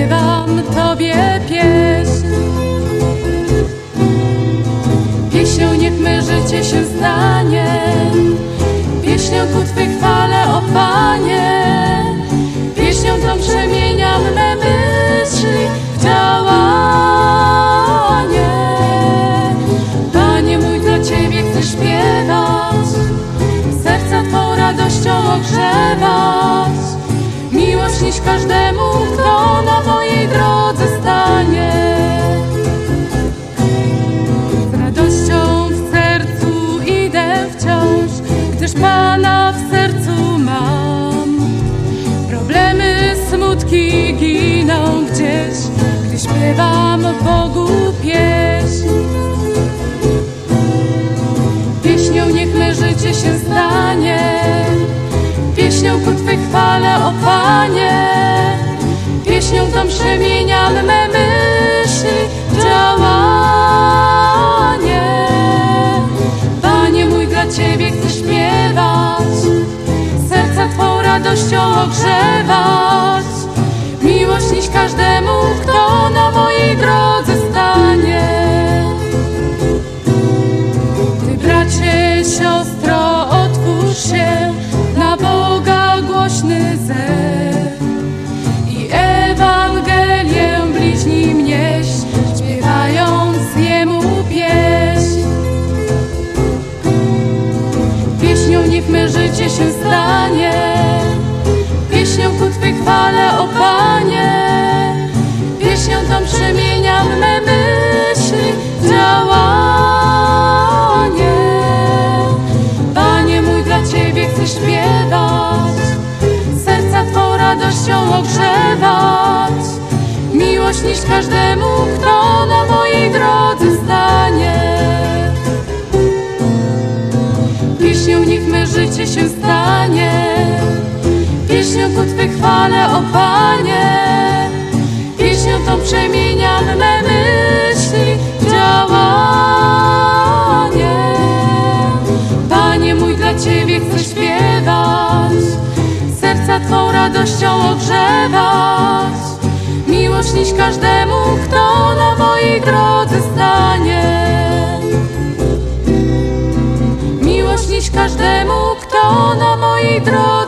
śpiewam Tobie pieśń. Pieśnią niech my życie się stanie, pieśnią ku Twych chwale, o Panie. Pieśnią tą przemieniam me myśli w działanie. Panie mój, dla Ciebie chcę śpiewać, serca Twą radością ogrzewać. Miłość nieś każdemu, kto na mojej drodze stanie. Z radością w sercu idę wciąż, gdyż Pana w sercu mam. Problemy, smutki giną gdzieś, gdy śpiewam Bogu pieśń. Pieśnią niech me życie się stanie pieśnią ku Twej chwale, o Panie. Pieśnią tą przemieniam me myśli, działanie. Panie mój, dla Ciebie chcę śpiewać, serca Twą radością ogrzewać. Miłość nieść każdemu, kto na mojej drodze stanie. Ty bracie, siostro, otwórz się time radością ogrzewać. Miłość niż każdemu, kto na mojej drodze stanie. Pieśnią niech me życie się stanie, pieśnią ku Twej chwale, o Panie. Pieśnią tą przemieniam me myśli, działanie. Panie mój, dla Ciebie chcę śpiewać, Twą radością ogrzewać. Miłość nieść każdemu, kto na mojej drodze stanie. Miłość nieść każdemu, kto na mojej drodze